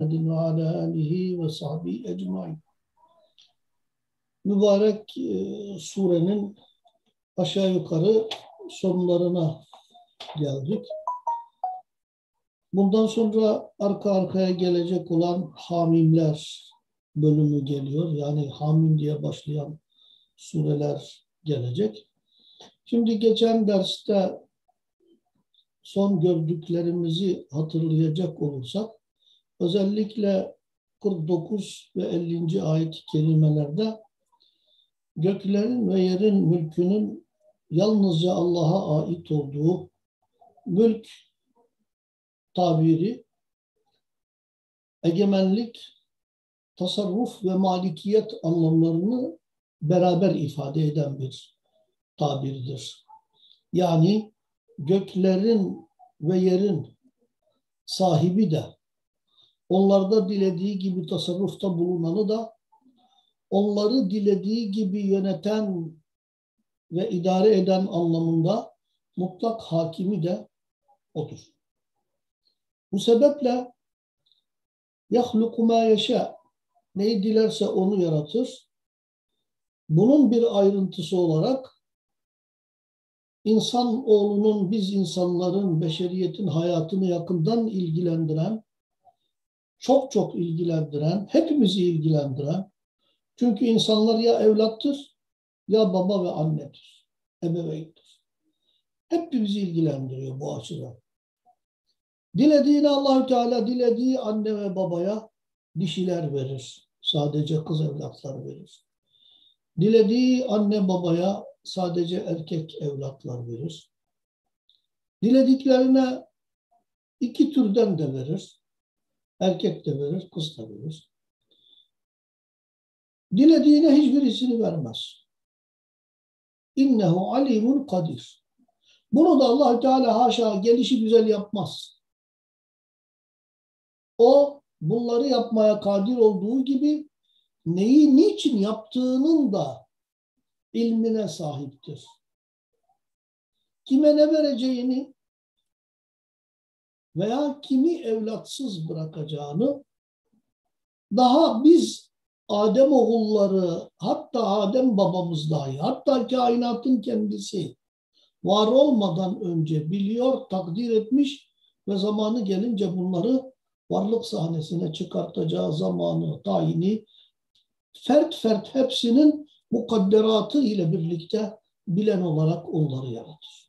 Muhammedin ve ala alihi ve sahbihi ecmain. Mübarek e, surenin aşağı yukarı sonlarına geldik. Bundan sonra arka arkaya gelecek olan Hamimler bölümü geliyor. Yani Hamim diye başlayan sureler gelecek. Şimdi geçen derste son gördüklerimizi hatırlayacak olursak özellikle 49 ve 50. ayet-i kerimelerde göklerin ve yerin mülkünün yalnızca Allah'a ait olduğu mülk tabiri egemenlik, tasarruf ve malikiyet anlamlarını beraber ifade eden bir tabirdir. Yani göklerin ve yerin sahibi de onlarda dilediği gibi tasarrufta bulunanı da onları dilediği gibi yöneten ve idare eden anlamında mutlak hakimi de odur. Bu sebeple yahluku ma yeşâ neyi dilerse onu yaratır. Bunun bir ayrıntısı olarak insan oğlunun, biz insanların, beşeriyetin hayatını yakından ilgilendiren, çok çok ilgilendiren, hepimizi ilgilendiren, çünkü insanlar ya evlattır ya baba ve annedir, ebeveyndir. Hepimizi ilgilendiriyor bu açıdan. Dilediğini Allahü Teala dilediği anne ve babaya dişiler verir. Sadece kız evlatlar verir. Dilediği anne babaya sadece erkek evlatlar verir. Dilediklerine iki türden de verir. Erkek de verir, kız da verir. Dilediğine hiçbirisini vermez. İnnehu alimun kadir. Bunu da allah Teala haşa gelişi güzel yapmaz. O bunları yapmaya kadir olduğu gibi neyi niçin yaptığının da ilmine sahiptir. Kime ne vereceğini veya kimi evlatsız bırakacağını daha biz Adem oğulları hatta Adem babamız dahi hatta kainatın kendisi var olmadan önce biliyor, takdir etmiş ve zamanı gelince bunları varlık sahnesine çıkartacağı zamanı, tayini fert fert hepsinin mukadderatı ile birlikte bilen olarak onları yaratır.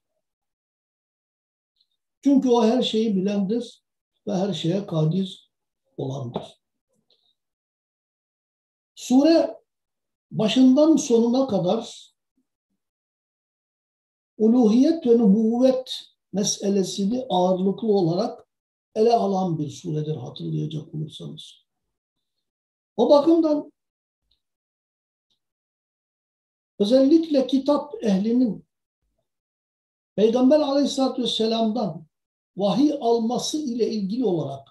Çünkü o her şeyi bilendir ve her şeye kadir olandır. Sure başından sonuna kadar uluhiyet ve nübüvvet meselesini ağırlıklı olarak ele alan bir suredir hatırlayacak olursanız. O bakımdan özellikle kitap ehlinin Peygamber aleyhissalatü vesselam'dan vahiy alması ile ilgili olarak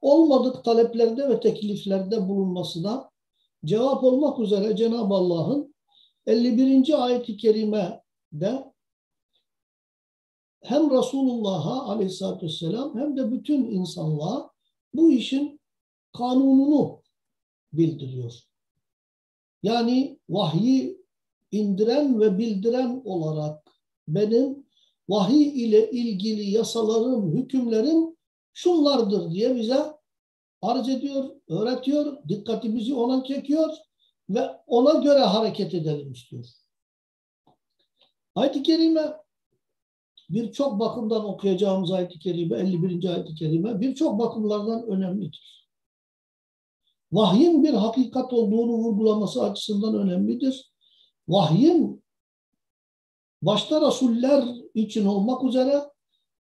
olmadık taleplerde ve tekliflerde bulunmasına cevap olmak üzere Cenab-ı Allah'ın 51. ayet-i kerimede hem Resulullah'a aleyhissalatü vesselam hem de bütün insanlığa bu işin kanununu bildiriyor. Yani vahyi indiren ve bildiren olarak benim vahiy ile ilgili yasalarım, hükümlerim şunlardır diye bize arz ediyor, öğretiyor, dikkatimizi ona çekiyor ve ona göre hareket edelim istiyor. Ayet-i Kerime birçok bakımdan okuyacağımız ayet-i kerime, 51. ayet-i kerime birçok bakımlardan önemlidir. Vahyin bir hakikat olduğunu vurgulaması açısından önemlidir. Vahyin başta Rasuller için olmak üzere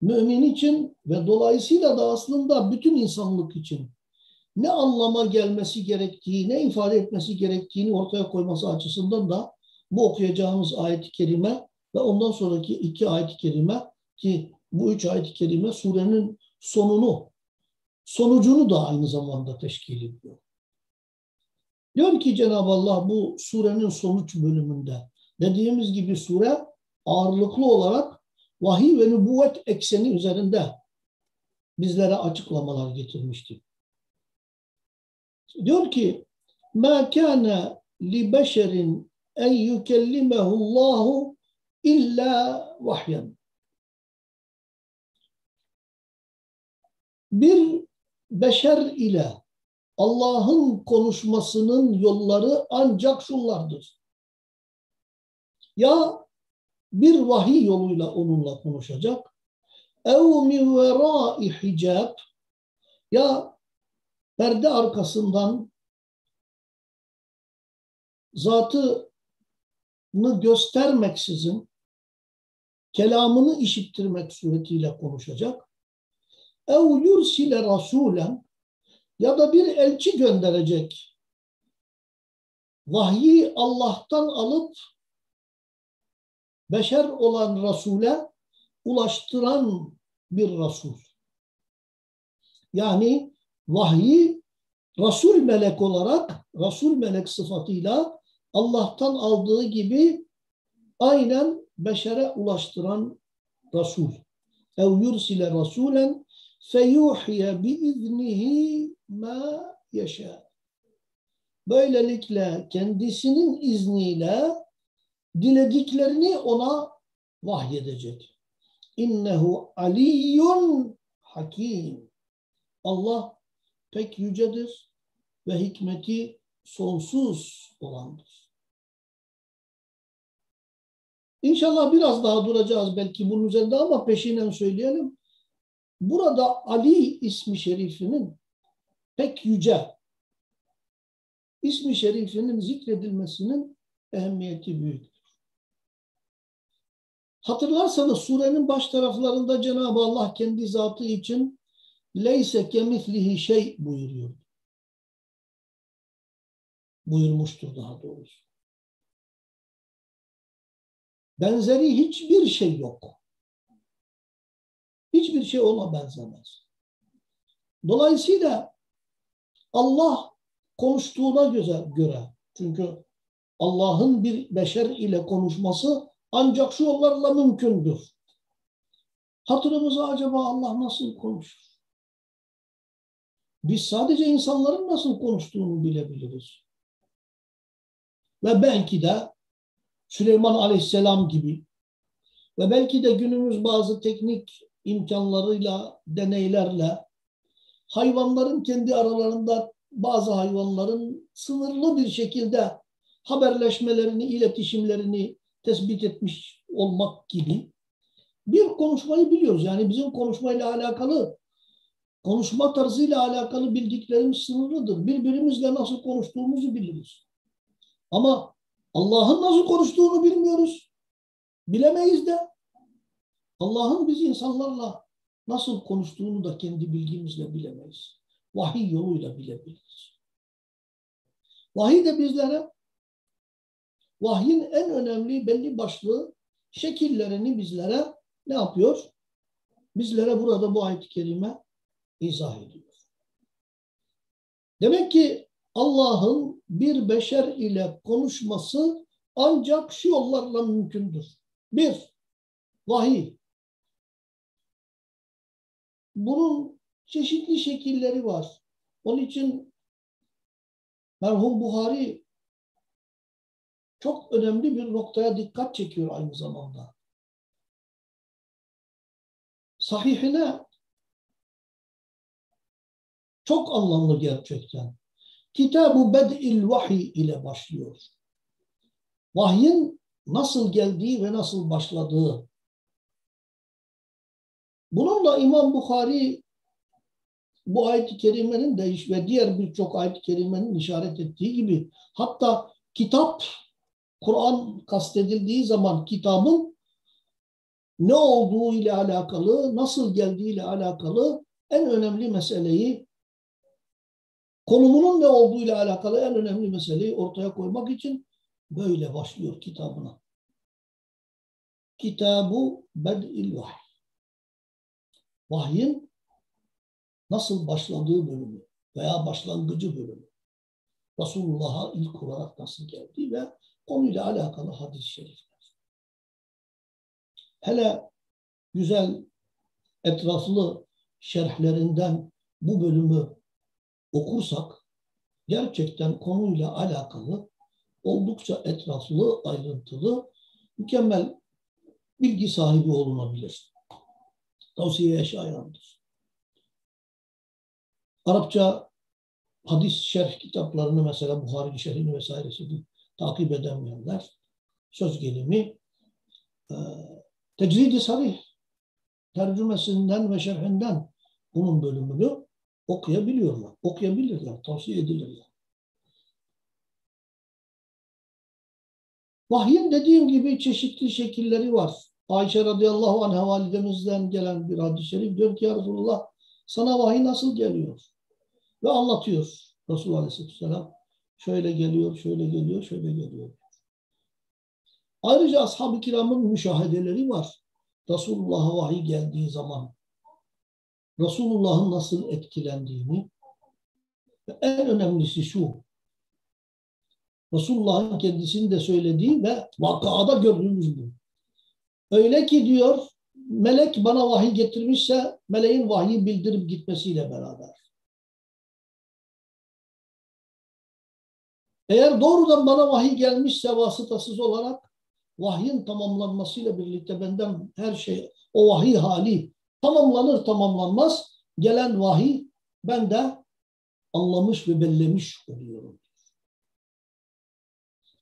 mümin için ve dolayısıyla da aslında bütün insanlık için ne anlama gelmesi gerektiği, ne ifade etmesi gerektiğini ortaya koyması açısından da bu okuyacağımız ayet-i kerime ve ondan sonraki iki ayet-i kerime ki bu üç ayet-i kerime surenin sonunu, sonucunu da aynı zamanda teşkil ediyor. Diyor ki Cenab-ı Allah bu surenin sonuç bölümünde dediğimiz gibi sure ağırlıklı olarak vahiy ve nübüvvet ekseni üzerinde bizlere açıklamalar getirmişti. Diyor ki kana li beşerin en yukellimehu Allahu illa vahyen. Bir beşer ile Allah'ın konuşmasının yolları ancak şunlardır. Ya bir vahiy yoluyla onunla konuşacak. Ev min verai hicab ya perde arkasından zatını göstermeksizin kelamını işittirmek suretiyle konuşacak. Ev yursile rasulen ya da bir elçi gönderecek. Vahyi Allah'tan alıp beşer olan Resul'e ulaştıran bir Resul. Yani vahyi Resul melek olarak, Resul melek sıfatıyla Allah'tan aldığı gibi aynen beşere ulaştıran Resul. Ev yursile rasulen feyuhiye biiznihi ma yaşa. Böylelikle kendisinin izniyle dilediklerini ona vahyedecek. İnnehu aliyyun hakim. Allah pek yücedir ve hikmeti sonsuz olandır. İnşallah biraz daha duracağız belki bunun üzerinde ama peşinen söyleyelim. Burada Ali ismi şerifinin pek yüce ismi şerifinin zikredilmesinin ehemmiyeti büyüktür. Hatırlarsanız surenin baş taraflarında Cenab-ı Allah kendi zatı için leyse kemislihi şey buyuruyor. Buyurmuştur daha doğrusu. Benzeri hiçbir şey yok. Hiçbir şey ona benzemez. Dolayısıyla Allah konuştuğuna göre çünkü Allah'ın bir beşer ile konuşması ancak şu yollarla mümkündür. Hatırımıza acaba Allah nasıl konuşur? Biz sadece insanların nasıl konuştuğunu bilebiliriz. Ve belki de Süleyman Aleyhisselam gibi ve belki de günümüz bazı teknik imkanlarıyla, deneylerle hayvanların kendi aralarında bazı hayvanların sınırlı bir şekilde haberleşmelerini, iletişimlerini tespit etmiş olmak gibi bir konuşmayı biliyoruz. Yani bizim konuşmayla alakalı, konuşma tarzıyla alakalı bildiklerimiz sınırlıdır. Birbirimizle nasıl konuştuğumuzu biliriz. Ama Allah'ın nasıl konuştuğunu bilmiyoruz. Bilemeyiz de. Allah'ın biz insanlarla nasıl konuştuğunu da kendi bilgimizle bilemeyiz. Vahiy yoluyla bilebiliriz. Vahiy de bizlere vahyin en önemli belli başlı şekillerini bizlere ne yapıyor? Bizlere burada bu ayet-i kerime izah ediyor. Demek ki Allah'ın bir beşer ile konuşması ancak şu yollarla mümkündür. Bir, vahiy. Bunun çeşitli şekilleri var. Onun için merhum Buhari çok önemli bir noktaya dikkat çekiyor aynı zamanda. Sahihine çok anlamlı gerçekten. Kitab-ı Bed'il Vahiy ile başlıyor. Vahyin nasıl geldiği ve nasıl başladığı. Bununla İmam Bukhari bu ayet-i kerimenin de ve diğer birçok ayet-i kerimenin işaret ettiği gibi hatta kitap Kur'an kastedildiği zaman kitabın ne olduğu ile alakalı, nasıl geldiği ile alakalı en önemli meseleyi konumunun ne olduğu ile alakalı en önemli meseleyi ortaya koymak için böyle başlıyor kitabına. Kitabu Bed'il Vahiy. Vahyin nasıl başladığı bölümü veya başlangıcı bölümü. Resulullah'a ilk olarak nasıl geldi ve konuyla alakalı hadis-i şerifler. Hele güzel, etraflı şerhlerinden bu bölümü okursak gerçekten konuyla alakalı oldukça etraflı, ayrıntılı, mükemmel bilgi sahibi olunabilir. Tavsiyeye şayandır. Arapça hadis şerh kitaplarını mesela Buhari şerhini vesairesini takip edemeyenler söz gelimi e, tecrid-i sarih tercümesinden ve şerhinden bunun bölümünü okuyabiliyorlar. Okuyabilirler, tavsiye edilirler. Vahyin dediğim gibi çeşitli şekilleri var. Ayşe radıyallahu anh'a validemizden gelen bir hadis-i şerif diyor ki ya Resulullah sana vahiy nasıl geliyor? Ve anlatıyor Resulullah aleyhisselam. Şöyle geliyor, şöyle geliyor, şöyle geliyor. Ayrıca ashab-ı kiramın müşahedeleri var. Resulullah'a vahiy geldiği zaman Resulullah'ın nasıl etkilendiğini ve en önemlisi şu Resulullah'ın kendisinin de söylediği ve vakada gördüğümüz bu. Öyle ki diyor melek bana vahiy getirmişse meleğin vahiy bildirip gitmesiyle beraber. Eğer doğrudan bana vahiy gelmişse vasıtasız olarak vahyin tamamlanmasıyla birlikte benden her şey o vahiy hali tamamlanır tamamlanmaz gelen vahiy ben de anlamış ve bellemiş oluyorum.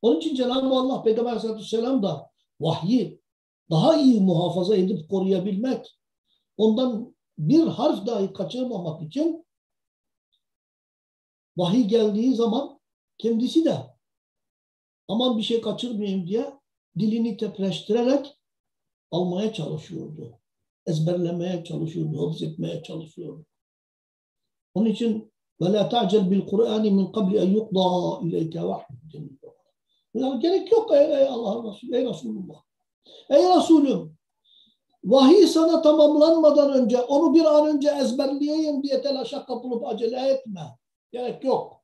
Onun için Cenab-ı Allah Peygamber Aleyhisselatü Vesselam da vahyi daha iyi muhafaza edip koruyabilmek, ondan bir harf dahi kaçırmamak için vahiy geldiği zaman kendisi de aman bir şey kaçırmayayım diye dilini tepreştirerek almaya çalışıyordu. Ezberlemeye çalışıyordu, hafız çalışıyordu. Onun için وَلَا تَعْجَلْ بِالْقُرْآنِ مِنْ قَبْلِ اَنْ يُقْضَى اِلَيْكَ وَحْيُ yani gerek yok ey, ey Allah Resulü, ey Resulullah. Ey Resulüm, vahiy sana tamamlanmadan önce onu bir an önce ezberleyeyim diye telaşa kapılıp acele etme. Gerek yok.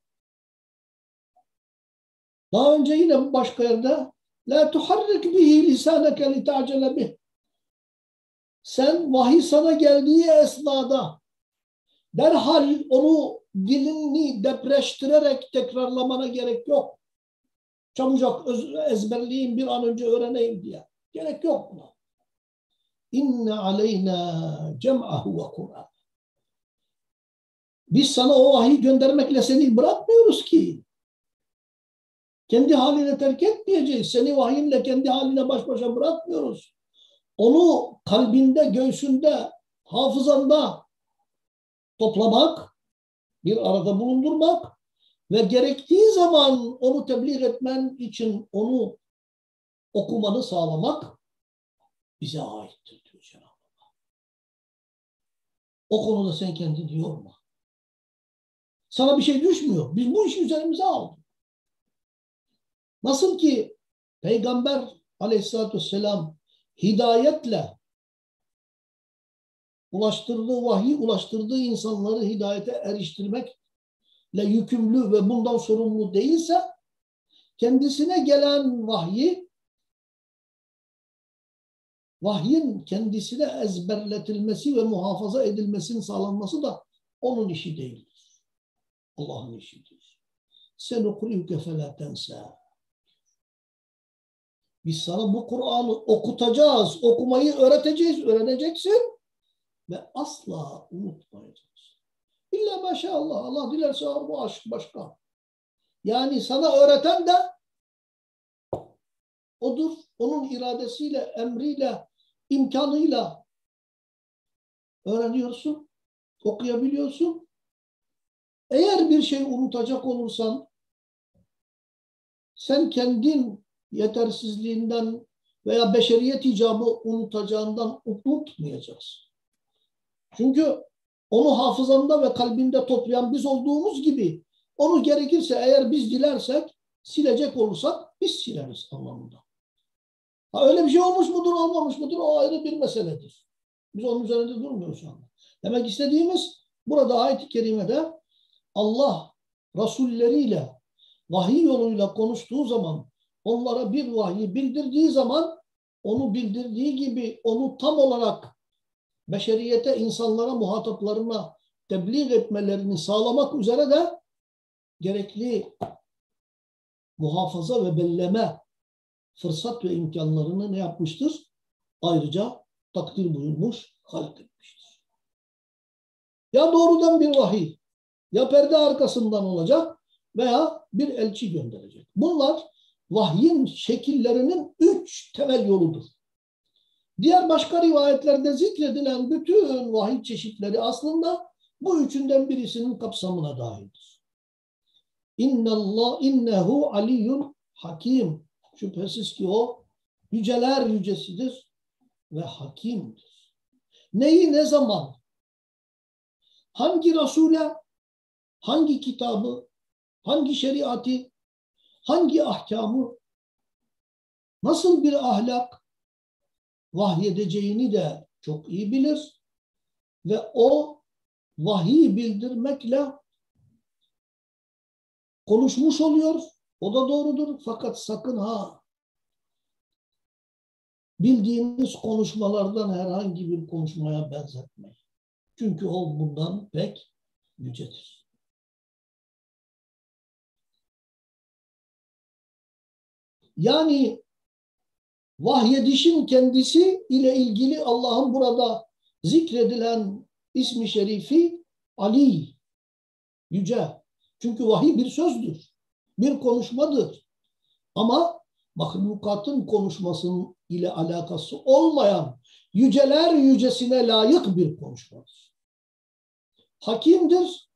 Daha önce yine başka yerde La tuharrik bihi lisaneke li ta'cele bih. Sen vahiy sana geldiği esnada derhal onu dilini depreştirerek tekrarlamana gerek yok. Çabucak ezberleyeyim bir an önce öğreneyim diye. Gerek yok buna. İnne aleyna cem'ahu ve Kur'an. Biz sana o vahiy göndermekle seni bırakmıyoruz ki. Kendi haline terk etmeyeceğiz. Seni vahiyinle kendi haline baş başa bırakmıyoruz. Onu kalbinde, göğsünde, hafızanda toplamak, bir arada bulundurmak ve gerektiği zaman onu tebliğ etmen için onu okumanı sağlamak bize aittir diyor Cenab-ı Allah. O konuda sen kendini yorma. Sana bir şey düşmüyor. Biz bu işi üzerimize aldık. Nasıl ki Peygamber aleyhissalatü vesselam hidayetle ulaştırdığı vahiy, ulaştırdığı insanları hidayete eriştirmek yükümlü ve bundan sorumlu değilse kendisine gelen vahyi vahyin kendisine ezberletilmesi ve muhafaza edilmesinin sağlanması da onun işi değildir. Allah'ın işidir. Sen okuruyuke felâ tensa. Biz sana bu Kur'an'ı okutacağız, okumayı öğreteceğiz, öğreneceksin ve asla unutmayacağız. İlla maşallah. Allah dilerse bu aşk başka. Yani sana öğreten de odur. Onun iradesiyle, emriyle, imkanıyla öğreniyorsun, okuyabiliyorsun. Eğer bir şey unutacak olursan sen kendin yetersizliğinden veya beşeriyet icabı unutacağından unutmayacaksın. Çünkü onu hafızanda ve kalbinde toplayan biz olduğumuz gibi onu gerekirse eğer biz dilersek silecek olursak biz sileriz anlamında. Ha, öyle bir şey olmuş mudur olmamış mıdır o ayrı bir meseledir. Biz onun üzerinde durmuyoruz şu anda. Demek istediğimiz burada ayet-i kerimede Allah rasulleriyle vahiy yoluyla konuştuğu zaman onlara bir vahiy bildirdiği zaman onu bildirdiği gibi onu tam olarak beşeriyete, insanlara, muhataplarına tebliğ etmelerini sağlamak üzere de gerekli muhafaza ve belleme fırsat ve imkanlarını ne yapmıştır? Ayrıca takdir buyurmuş, halk etmiştir. Ya doğrudan bir vahiy, ya perde arkasından olacak veya bir elçi gönderecek. Bunlar vahyin şekillerinin üç temel yoludur. Diğer başka rivayetlerde zikredilen bütün vahiy çeşitleri aslında bu üçünden birisinin kapsamına dahildir. İnnallah innehu aliyyun hakim. Şüphesiz ki o yüceler yücesidir ve hakimdir. Neyi ne zaman, hangi Resul'e, hangi kitabı, hangi şeriatı, hangi ahkamı, nasıl bir ahlak vahyedeceğini de çok iyi bilir ve o vahiy bildirmekle konuşmuş oluyor. O da doğrudur. Fakat sakın ha bildiğiniz konuşmalardan herhangi bir konuşmaya benzetmeyin. Çünkü o bundan pek yücedir. Yani vahyedişin kendisi ile ilgili Allah'ın burada zikredilen ismi şerifi Ali, yüce. Çünkü vahiy bir sözdür, bir konuşmadır. Ama mahlukatın konuşmasının ile alakası olmayan yüceler yücesine layık bir konuşmadır. Hakimdir.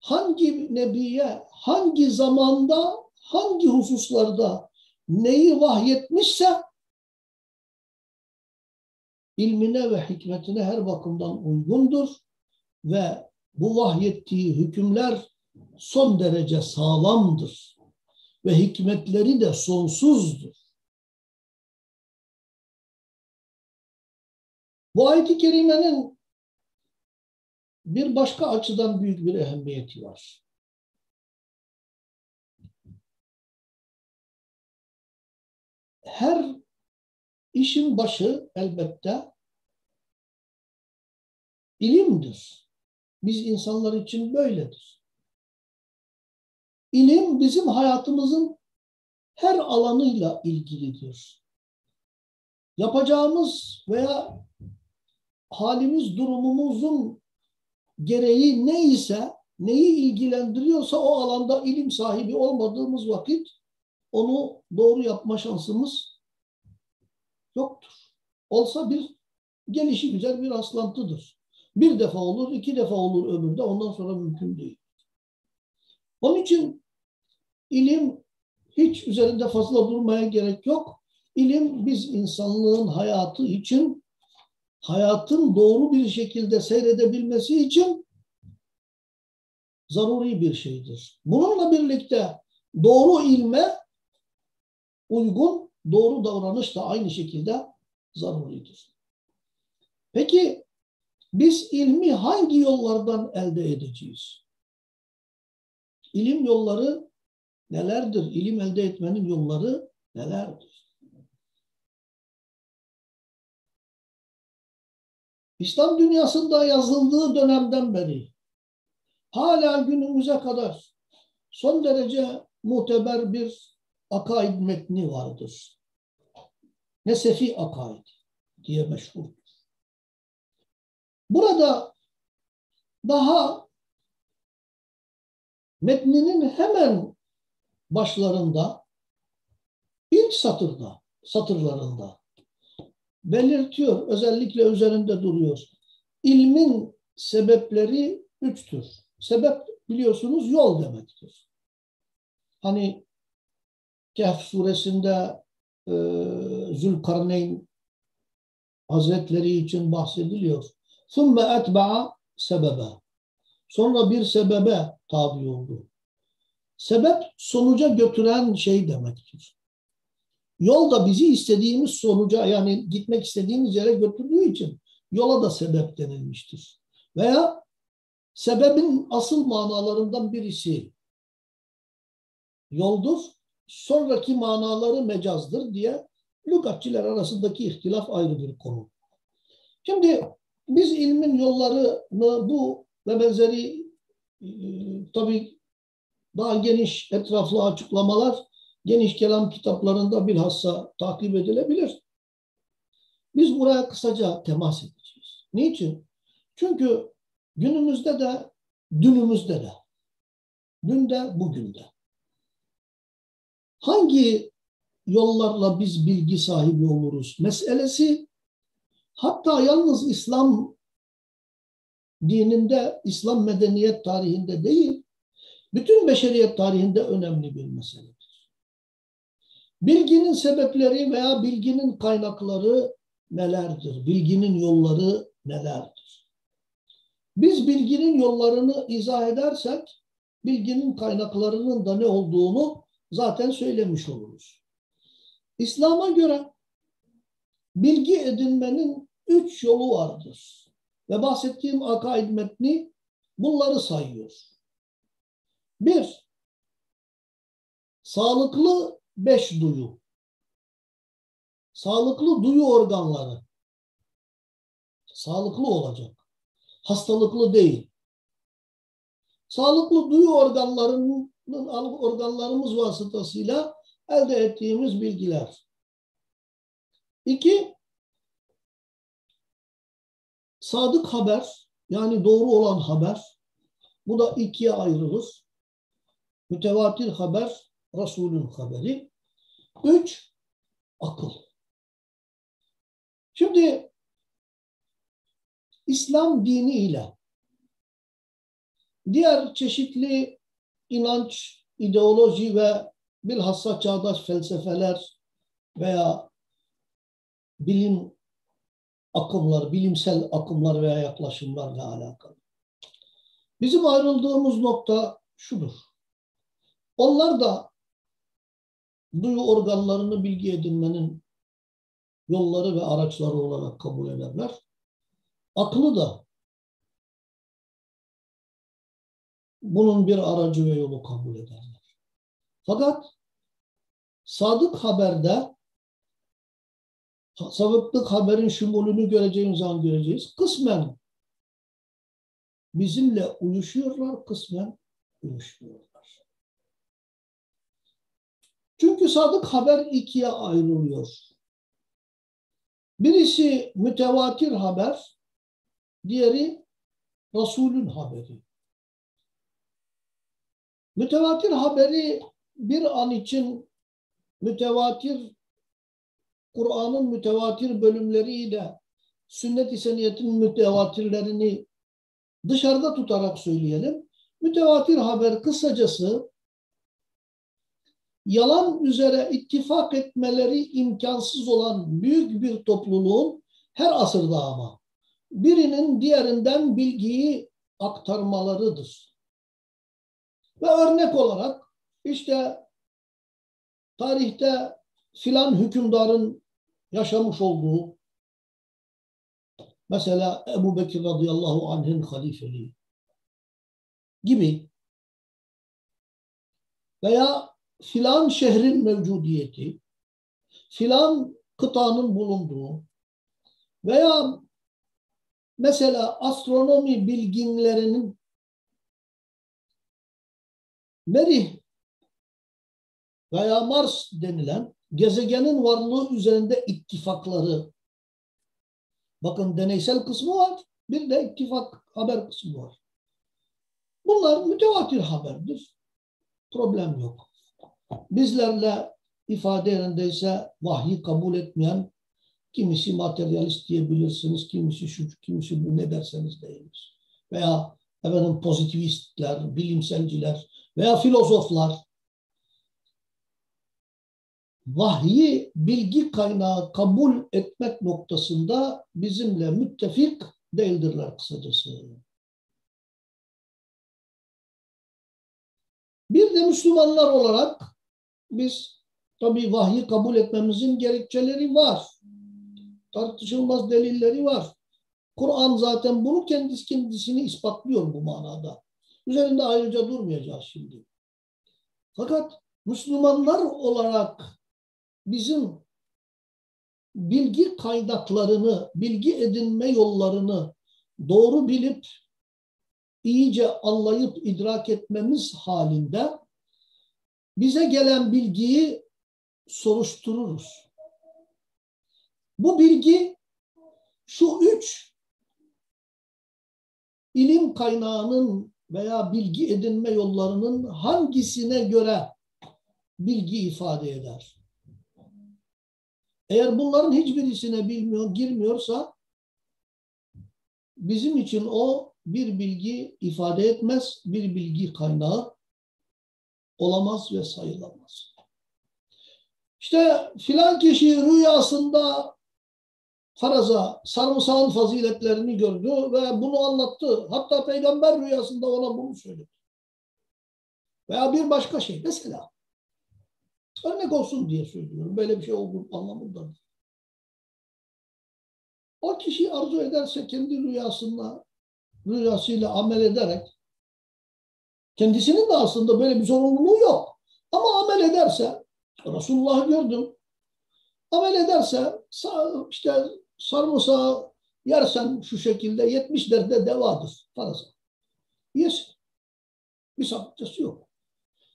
Hangi nebiye, hangi zamanda, hangi hususlarda neyi vahyetmişse ilmine ve hikmetine her bakımdan uygundur ve bu vahyettiği hükümler son derece sağlamdır ve hikmetleri de sonsuzdur. Bu ayet-i kerimenin bir başka açıdan büyük bir ehemmiyeti var. Her işin başı elbette ilimdir. Biz insanlar için böyledir. İlim bizim hayatımızın her alanıyla ilgilidir. Yapacağımız veya halimiz, durumumuzun gereği neyse, neyi ilgilendiriyorsa o alanda ilim sahibi olmadığımız vakit onu doğru yapma şansımız yoktur. Olsa bir gelişi güzel bir aslantıdır. Bir defa olur, iki defa olur ömürde. Ondan sonra mümkün değil. Onun için ilim hiç üzerinde fazla durmaya gerek yok. İlim biz insanlığın hayatı için hayatın doğru bir şekilde seyredebilmesi için zaruri bir şeydir. Bununla birlikte doğru ilme uygun doğru davranış da aynı şekilde zaruridir. Peki biz ilmi hangi yollardan elde edeceğiz? İlim yolları nelerdir? İlim elde etmenin yolları nelerdir? İslam dünyasında yazıldığı dönemden beri hala günümüze kadar son derece muteber bir akaid metni vardır. Nesefi akaid diye meşhurdur. Burada daha metninin hemen başlarında ilk satırda, satırlarında belirtiyor, özellikle üzerinde duruyor. İlmin sebepleri üçtür. Sebep biliyorsunuz yol demektir. Hani Kehf suresinde e, Zülkarneyn Hazretleri için bahsediliyor. ثُمَّ اَتْبَعَ sebebe. Sonra bir sebebe tabi oldu. Sebep sonuca götüren şey demektir. Yol da bizi istediğimiz sonuca yani gitmek istediğimiz yere götürdüğü için yola da sebep denilmiştir. Veya sebebin asıl manalarından birisi yoldur. Sonraki manaları mecazdır diye lügatçiler arasındaki ihtilaf ayrı bir konu. Şimdi biz ilmin yollarını bu ve benzeri e, tabii daha geniş, etraflı açıklamalar geniş kelam kitaplarında bilhassa takip edilebilir. Biz buraya kısaca temas edeceğiz. Niçin? Çünkü günümüzde de, dünümüzde de, dün de, bugün de hangi yollarla biz bilgi sahibi oluruz meselesi hatta yalnız İslam dininde, İslam medeniyet tarihinde değil, bütün beşeriyet tarihinde önemli bir meseledir. Bilginin sebepleri veya bilginin kaynakları nelerdir? Bilginin yolları nelerdir? Biz bilginin yollarını izah edersek bilginin kaynaklarının da ne olduğunu zaten söylemiş oluruz. İslam'a göre bilgi edinmenin üç yolu vardır. Ve bahsettiğim akaid metni bunları sayıyor. Bir, sağlıklı beş duyu. Sağlıklı duyu organları. Sağlıklı olacak. Hastalıklı değil. Sağlıklı duyu organlarının organlarımız vasıtasıyla elde ettiğimiz bilgiler. İki, sadık haber yani doğru olan haber. Bu da ikiye ayrılır. Mütevatir haber, Resulün haberi. Üç, akıl. Şimdi İslam dini ile diğer çeşitli inanç, ideoloji ve bilhassa çağdaş felsefeler veya bilim akımlar, bilimsel akımlar veya yaklaşımlarla alakalı. Bizim ayrıldığımız nokta şudur. Onlar da duyu organlarını bilgi edinmenin yolları ve araçları olarak kabul ederler. Aklı da bunun bir aracı ve yolu kabul ederler. Fakat sadık haberde sadıklık haberin şumulünü göreceğimiz zaman göreceğiz. Kısmen bizimle uyuşuyorlar, kısmen uyuşmuyorlar. Çünkü sadık haber ikiye ayrılıyor. Birisi mütevatir haber, diğeri Resulün haberi. Mütevatir haberi bir an için mütevatir Kur'an'ın mütevatir bölümleriyle sünnet-i seniyetin mütevatirlerini dışarıda tutarak söyleyelim. Mütevatir haber kısacası yalan üzere ittifak etmeleri imkansız olan büyük bir topluluğun her asırda ama birinin diğerinden bilgiyi aktarmalarıdır. Ve örnek olarak işte tarihte filan hükümdarın yaşamış olduğu mesela Ebu Bekir radıyallahu anh'ın halifeliği gibi veya filan şehrin mevcudiyeti, filan kıtanın bulunduğu veya mesela astronomi bilginlerinin Merih veya Mars denilen gezegenin varlığı üzerinde ittifakları. Bakın deneysel kısmı var. Bir de ittifak haber kısmı var. Bunlar mütevatir haberdir. Problem yok. Bizlerle ifade yerindeyse vahyi kabul etmeyen kimisi materyalist diyebilirsiniz, kimisi şu, kimisi bu ne derseniz deyiniz. Veya efendim pozitivistler, bilimselciler veya filozoflar vahyi bilgi kaynağı kabul etmek noktasında bizimle müttefik değildirler kısacası. Bir de Müslümanlar olarak biz tabi vahyi kabul etmemizin gerekçeleri var. Tartışılmaz delilleri var. Kur'an zaten bunu kendisi kendisini ispatlıyor bu manada. Üzerinde ayrıca durmayacağız şimdi. Fakat Müslümanlar olarak bizim bilgi kaynaklarını, bilgi edinme yollarını doğru bilip iyice anlayıp idrak etmemiz halinde bize gelen bilgiyi soruştururuz. Bu bilgi şu üç ilim kaynağının veya bilgi edinme yollarının hangisine göre bilgi ifade eder? Eğer bunların hiçbirisine bilmiyor, girmiyorsa bizim için o bir bilgi ifade etmez, bir bilgi kaynağı olamaz ve sayılamaz. İşte filan kişi rüyasında faraza sarımsağın faziletlerini gördü ve bunu anlattı. Hatta peygamber rüyasında ona bunu söyledi. Veya bir başka şey. Mesela örnek olsun diye söylüyorum. Böyle bir şey olduğu anlamında. O kişi arzu ederse kendi rüyasında rüyasıyla amel ederek kendisinin de aslında böyle bir zorunluluğu yok. Ama amel ederse Resulullah'ı gördüm. Amel ederse işte sarımsağı yersen şu şekilde 70 derde devadır. Parası. Yesin. Bir sakıncası yok.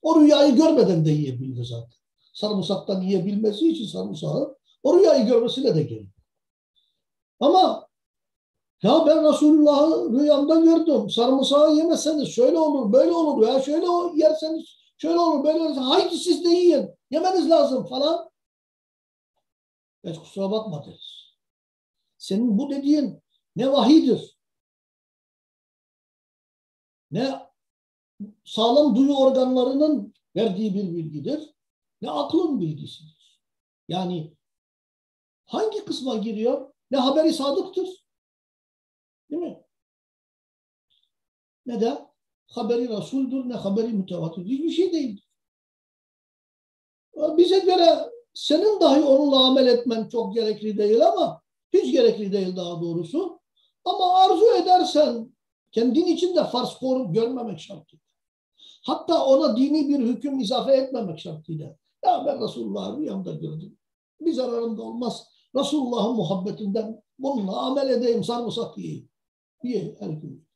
O rüyayı görmeden de yiyebilir zaten. Sarımsaktan yiyebilmesi için sarımsağı o rüyayı görmesine de gerek. Ama ya ben Resulullah'ı rüyamda gördüm. Sarımsağı yemezseniz şöyle olur, böyle olur. Ya şöyle yerseniz şöyle olur, böyle olur. Haydi siz de yiyin. Yemeniz lazım falan. Hiç kusura bakma deriz. Senin bu dediğin ne vahidir, ne sağlam duyu organlarının verdiği bir bilgidir, ne aklın bilgisidir. Yani hangi kısma giriyor? Ne haberi sadıktır, değil mi? Ne de haberi Resul'dür, ne haberi mütevatir. Hiçbir şey değildir. Bize göre senin dahi onunla amel etmen çok gerekli değil ama hiç gerekli değil daha doğrusu. Ama arzu edersen kendin için de farz görmemek şartıyla. Hatta ona dini bir hüküm izafe etmemek şartıyla. Ya ben Resulullah'ı rüyamda gördüm. Bir zararım da olmaz. Resulullah'ın muhabbetinden bununla amel edeyim, sarımsak yiyeyim. Ye her gün.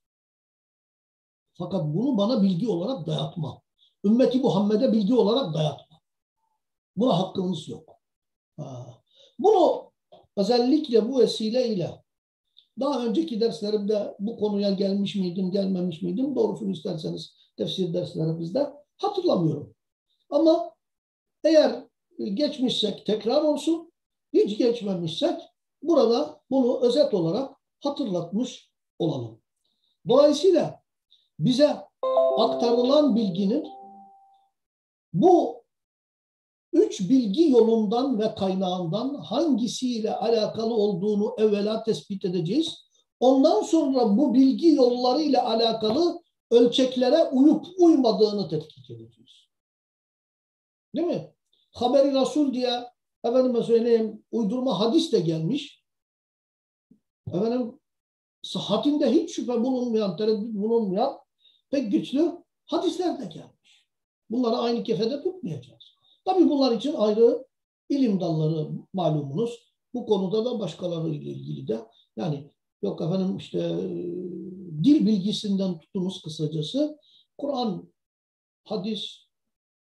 Fakat bunu bana bilgi olarak dayatma. Ümmeti Muhammed'e bilgi olarak dayatma. Buna hakkınız yok. Ha. Bunu özellikle bu vesileyle daha önceki derslerimde bu konuya gelmiş miydim, gelmemiş miydim? Doğrusunu isterseniz tefsir derslerimizde hatırlamıyorum. Ama eğer geçmişsek tekrar olsun, hiç geçmemişsek burada bunu özet olarak hatırlatmış olalım. Dolayısıyla bize aktarılan bilginin bu üç bilgi yolundan ve kaynağından hangisiyle alakalı olduğunu evvela tespit edeceğiz. Ondan sonra bu bilgi yollarıyla alakalı ölçeklere uyup uymadığını tetkik edeceğiz. Değil mi? Haberi Resul diye efendime söyleyeyim uydurma hadis de gelmiş. Efendim sıhhatinde hiç şüphe bulunmayan, tereddüt bulunmayan pek güçlü hadisler de gelmiş. Bunları aynı kefede tutmayacağız. Tabii bunlar için ayrı ilim dalları malumunuz. Bu konuda da başkaları ile ilgili de yani yok efendim işte dil bilgisinden tutunuz kısacası Kur'an, hadis,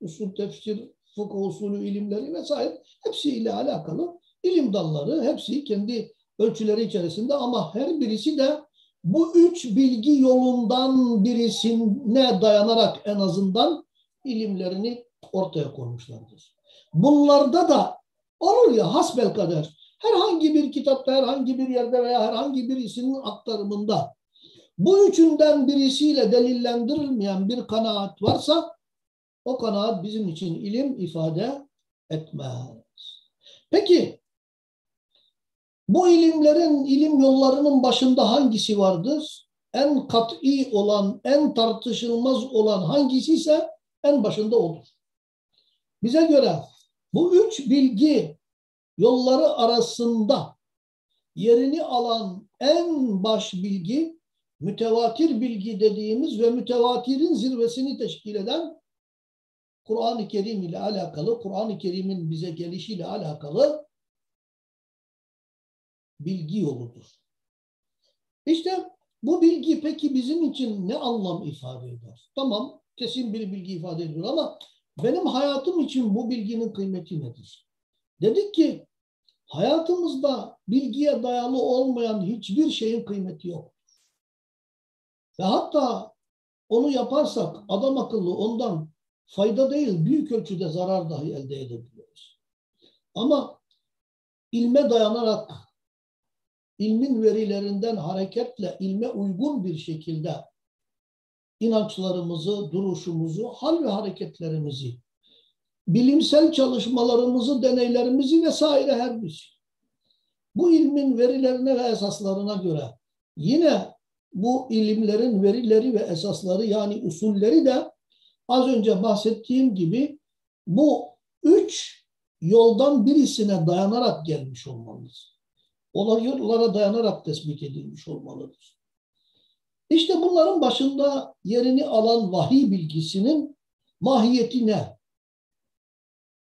usul tefsir, fıkıh usulü ilimleri vesaire hepsiyle alakalı ilim dalları hepsi kendi ölçüleri içerisinde ama her birisi de bu üç bilgi yolundan birisine dayanarak en azından ilimlerini ortaya koymuşlardır. Bunlarda da olur ya hasbel kader herhangi bir kitapta, herhangi bir yerde veya herhangi birisinin aktarımında bu üçünden birisiyle delillendirilmeyen bir kanaat varsa o kanaat bizim için ilim ifade etmez. Peki bu ilimlerin, ilim yollarının başında hangisi vardır? En kat'i olan, en tartışılmaz olan hangisi ise en başında olur. Bize göre bu üç bilgi yolları arasında yerini alan en baş bilgi mütevatir bilgi dediğimiz ve mütevatirin zirvesini teşkil eden Kur'an-ı Kerim ile alakalı, Kur'an-ı Kerim'in bize gelişiyle alakalı bilgi yoludur. İşte Bu bilgi peki bizim için ne anlam ifade eder? Tamam, kesin bir bilgi ifade ediyor ama benim hayatım için bu bilginin kıymeti nedir? Dedik ki hayatımızda bilgiye dayalı olmayan hiçbir şeyin kıymeti yok. Ve hatta onu yaparsak adam akıllı ondan fayda değil büyük ölçüde zarar dahi elde edebiliyoruz. Ama ilme dayanarak ilmin verilerinden hareketle ilme uygun bir şekilde inançlarımızı, duruşumuzu, hal ve hareketlerimizi, bilimsel çalışmalarımızı, deneylerimizi vesaire her bir şey. Bu ilmin verilerine ve esaslarına göre yine bu ilimlerin verileri ve esasları yani usulleri de az önce bahsettiğim gibi bu üç yoldan birisine dayanarak gelmiş olmalıdır. Olaylara dayanarak tespit edilmiş olmalıdır. İşte bunların başında yerini alan vahiy bilgisinin mahiyeti ne?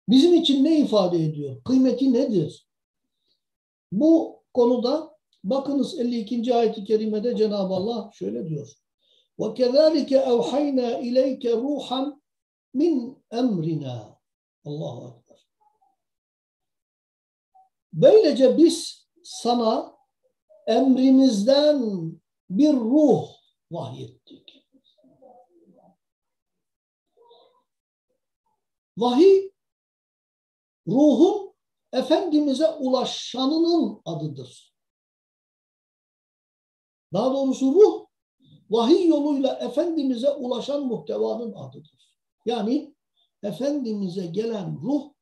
Bizim için ne ifade ediyor? Kıymeti nedir? Bu konuda bakınız 52. ayet-i kerimede Cenab-ı Allah şöyle diyor. وَكَذَٰلِكَ اَوْحَيْنَا اِلَيْكَ رُوحًا min emrina. Allahu Ekber. Böylece biz sana emrimizden bir ruh vahyettik. Vahiy ruhun Efendimiz'e ulaşanının adıdır. Daha doğrusu ruh vahiy yoluyla Efendimiz'e ulaşan muhtevanın adıdır. Yani Efendimiz'e gelen ruh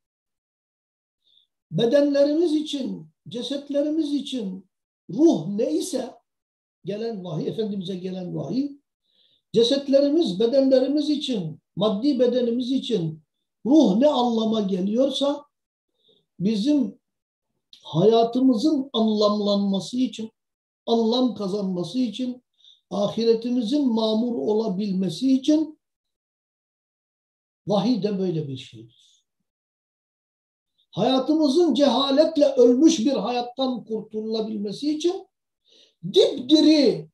bedenlerimiz için, cesetlerimiz için ruh ne ise gelen vahiy, Efendimiz'e gelen vahiy, cesetlerimiz, bedenlerimiz için, maddi bedenimiz için ruh ne anlama geliyorsa bizim hayatımızın anlamlanması için, anlam kazanması için, ahiretimizin mamur olabilmesi için vahiy de böyle bir şeydir. Hayatımızın cehaletle ölmüş bir hayattan kurtulabilmesi için dipdiri,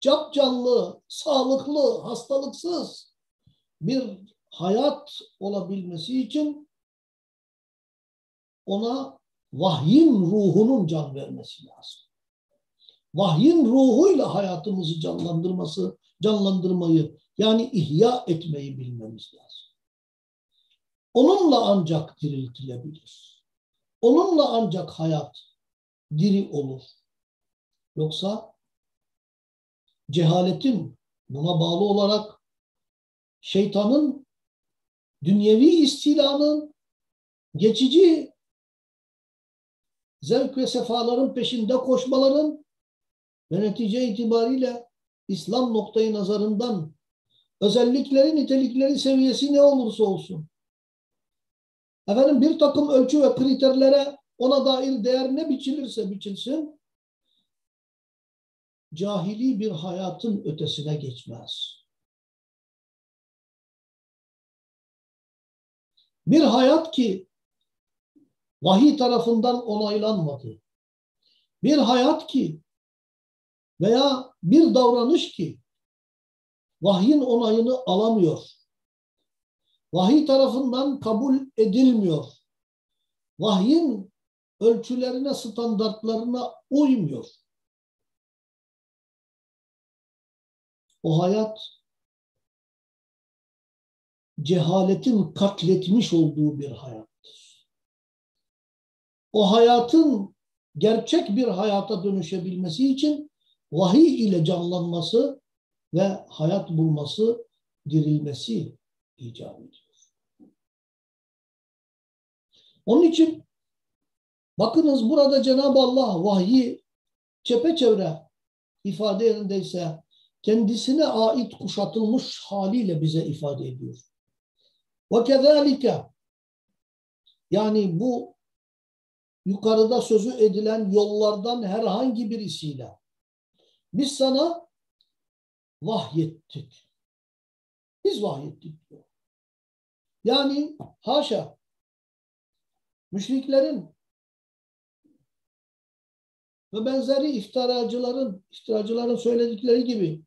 cap canlı, sağlıklı, hastalıksız bir hayat olabilmesi için ona vahyin ruhunun can vermesi lazım. Vahyin ruhuyla hayatımızı canlandırması, canlandırmayı yani ihya etmeyi bilmemiz lazım. Onunla ancak diriltilebilir. Onunla ancak hayat diri olur. Yoksa cehaletin buna bağlı olarak şeytanın dünyevi istilanın geçici zevk ve sefaların peşinde koşmaların ve netice itibariyle İslam noktayı nazarından özellikleri, nitelikleri seviyesi ne olursa olsun. Efendim bir takım ölçü ve kriterlere ona dair değer ne biçilirse biçilsin cahili bir hayatın ötesine geçmez. Bir hayat ki vahiy tarafından onaylanmadı. Bir hayat ki veya bir davranış ki vahyin onayını alamıyor. Vahiy tarafından kabul edilmiyor. Vahyin ölçülerine, standartlarına uymuyor. O hayat cehaletin katletmiş olduğu bir hayattır. O hayatın gerçek bir hayata dönüşebilmesi için vahiy ile canlanması ve hayat bulması, dirilmesi icap ediyor. Onun için bakınız burada Cenab-ı Allah vahyi çepeçevre ifade yerindeyse kendisine ait kuşatılmış haliyle bize ifade ediyor. Ve kezalike yani bu yukarıda sözü edilen yollardan herhangi birisiyle biz sana vahyettik. Biz vahyettik diyor. Yani haşa müşriklerin ve benzeri iftiracıların, iftiracıların söyledikleri gibi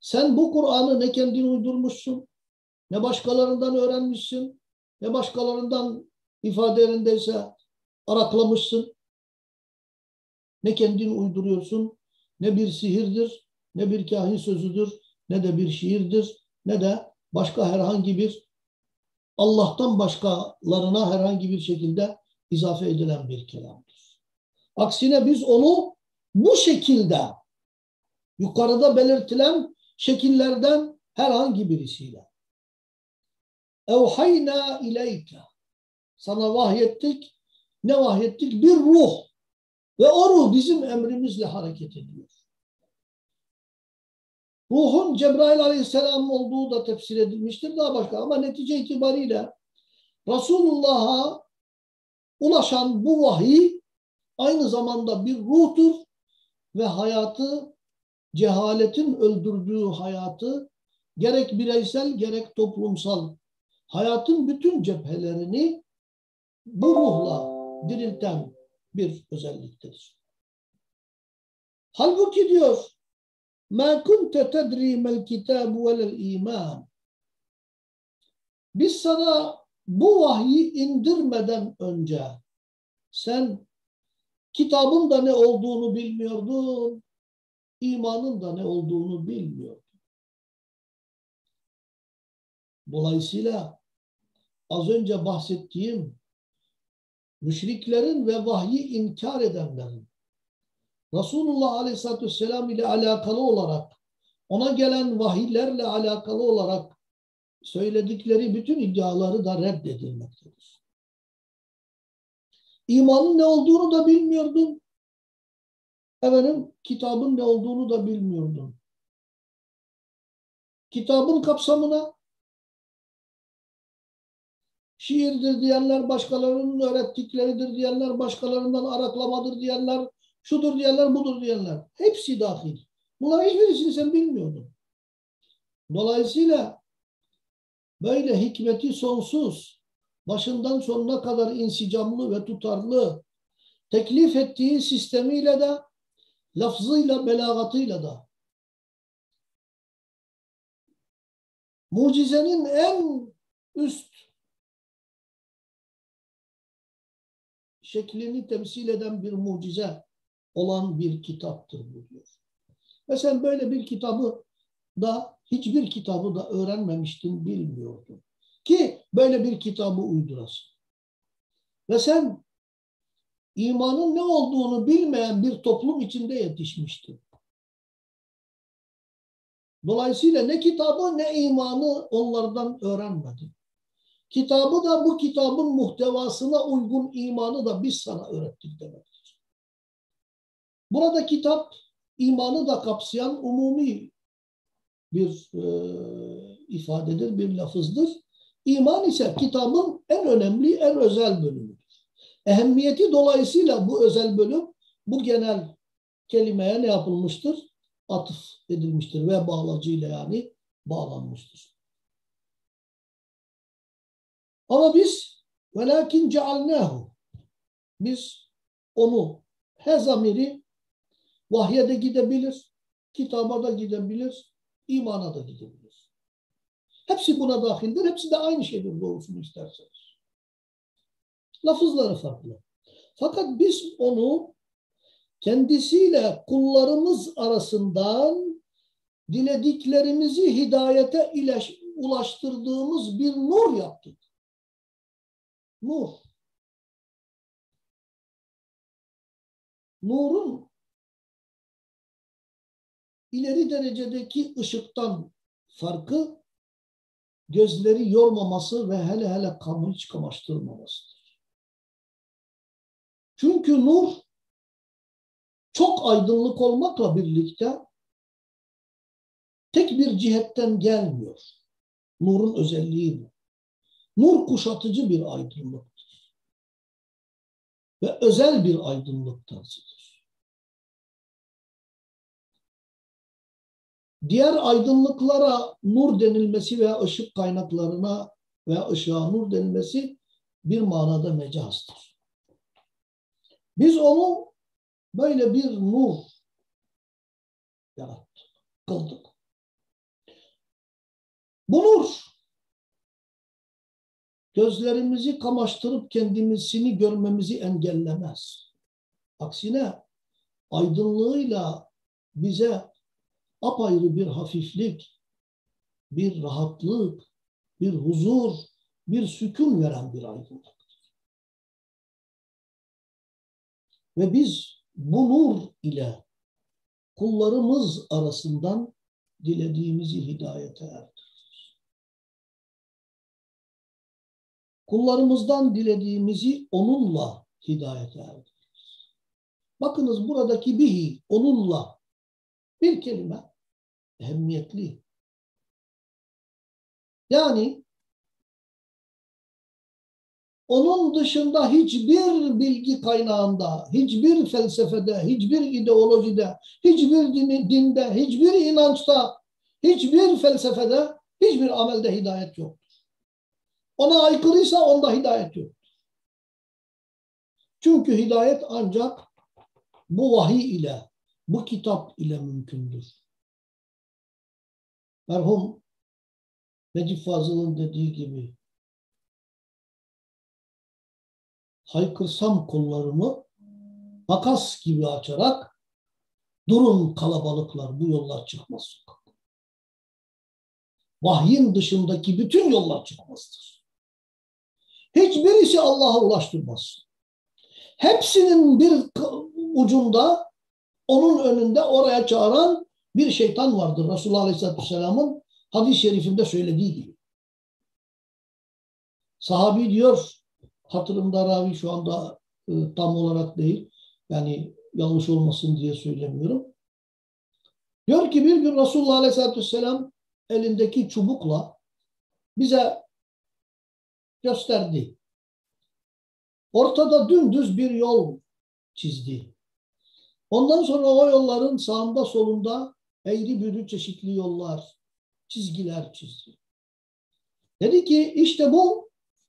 sen bu Kur'an'ı ne kendin uydurmuşsun, ne başkalarından öğrenmişsin, ne başkalarından ifade yerindeyse araklamışsın. Ne kendin uyduruyorsun, ne bir sihirdir, ne bir kahin sözüdür, ne de bir şiirdir, ne de başka herhangi bir Allah'tan başkalarına herhangi bir şekilde izafe edilen bir kelamdır. Aksine biz onu bu şekilde yukarıda belirtilen şekillerden herhangi birisiyle. Evhayna ileyke. Sana vahyettik. Ne vahyettik? Bir ruh. Ve o ruh bizim emrimizle hareket ediyor. Ruhun Cebrail Aleyhisselam olduğu da tefsir edilmiştir. Daha başka. Ama netice itibariyle Resulullah'a ulaşan bu vahiy aynı zamanda bir ruhtur ve hayatı cehaletin öldürdüğü hayatı gerek bireysel gerek toplumsal hayatın bütün cephelerini bu ruhla dirilten bir özelliktir. Halbuki diyor مَا كُنْتَ تَدْرِي مَا الْكِتَابُ وَلَا الْا۪يمَانِ Biz sana bu vahyi indirmeden önce sen kitabın da ne olduğunu bilmiyordun, imanın da ne olduğunu bilmiyordun. Dolayısıyla az önce bahsettiğim müşriklerin ve vahyi inkar edenlerin Resulullah Aleyhisselatü Vesselam ile alakalı olarak ona gelen vahiylerle alakalı olarak söyledikleri bütün iddiaları da reddedilmektedir. İmanın ne olduğunu da bilmiyordun. Efendim kitabın ne olduğunu da bilmiyordun. Kitabın kapsamına şiirdir diyenler, başkalarının öğrettikleridir diyenler, başkalarından araklamadır diyenler, şudur diyenler, budur diyenler. Hepsi dahil. Bunlar hiçbirisini sen bilmiyordun. Dolayısıyla böyle hikmeti sonsuz, başından sonuna kadar insicamlı ve tutarlı, teklif ettiği sistemiyle de, lafzıyla, belagatıyla da, mucizenin en üst şeklini temsil eden bir mucize olan bir kitaptır bu diyor. Ve sen böyle bir kitabı da hiçbir kitabı da öğrenmemiştin, bilmiyordun. Ki böyle bir kitabı uydurasın. Ve sen imanın ne olduğunu bilmeyen bir toplum içinde yetişmiştin. Dolayısıyla ne kitabı ne imanı onlardan öğrenmedin. Kitabı da bu kitabın muhtevasına uygun imanı da biz sana öğrettik demektir. Burada kitap imanı da kapsayan umumi bir e, ifadedir, bir lafızdır. İman ise kitabın en önemli, en özel bölümüdür. Ehemmiyeti dolayısıyla bu özel bölüm bu genel kelimeye ne yapılmıştır? Atıf edilmiştir ve bağlacıyla yani bağlanmıştır. Ama biz velakin cealnahu biz onu her zamiri vahye de gidebilir, kitaba da gidebilir, imana da gidebilir. Hepsi buna dahildir. Hepsi de aynı şeydir doğrusunu isterseniz. Lafızları farklı. Fakat biz onu kendisiyle kullarımız arasından dilediklerimizi hidayete ulaştırdığımız bir nur yaptık. Nur. Nurun ileri derecedeki ışıktan farkı gözleri yormaması ve hele hele kanı hiç kamaştırmamasıdır. Çünkü nur çok aydınlık olmakla birlikte tek bir cihetten gelmiyor. Nurun özelliği bu. Nur kuşatıcı bir aydınlıktır. Ve özel bir aydınlık tarzıdır. Diğer aydınlıklara nur denilmesi veya ışık kaynaklarına veya ışığa nur denilmesi bir manada mecazdır. Biz onu böyle bir nur yarattık, kıldık. Bu nur gözlerimizi kamaştırıp kendimizini görmemizi engellemez. Aksine aydınlığıyla bize apayrı bir hafiflik, bir rahatlık, bir huzur, bir sükun veren bir aydınlıktır. Ve biz bu nur ile kullarımız arasından dilediğimizi hidayete erdiririz. Kullarımızdan dilediğimizi onunla hidayete erdiririz. Bakınız buradaki bihi, onunla bir kelime ehemmiyetli. Yani onun dışında hiçbir bilgi kaynağında, hiçbir felsefede, hiçbir ideolojide, hiçbir dinde, hiçbir inançta, hiçbir felsefede, hiçbir amelde hidayet yoktur. Ona aykırıysa onda hidayet yoktur. Çünkü hidayet ancak bu vahiy ile, bu kitap ile mümkündür. Merhum Necip Fazıl'ın dediği gibi haykırsam kollarımı makas gibi açarak durun kalabalıklar bu yollar çıkmaz sokak. Vahyin dışındaki bütün yollar çıkmazdır. Hiçbirisi Allah'a ulaştırmaz. Hepsinin bir ucunda onun önünde oraya çağıran bir şeytan vardır. Resulullah Aleyhisselatü Vesselam'ın hadis-i şerifinde söylediği gibi. Sahabi diyor hatırımda ravi şu anda e, tam olarak değil. Yani yanlış olmasın diye söylemiyorum. Diyor ki bir gün Resulullah Aleyhisselatü Vesselam elindeki çubukla bize gösterdi. Ortada dümdüz bir yol çizdi. Ondan sonra o yolların sağında solunda eğri büğrü çeşitli yollar, çizgiler çizdi. Dedi ki işte bu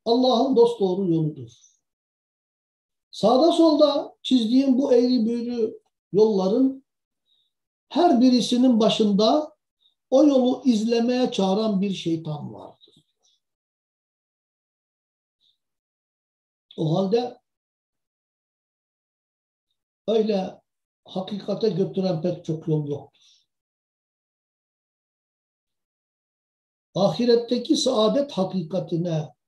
Allah'ın dost doğru yoludur. Sağda solda çizdiğim bu eğri büğrü yolların her birisinin başında o yolu izlemeye çağıran bir şeytan vardır. O halde öyle hakikate götüren pek çok yol yoktur. Ahiretteki saadet hakikatine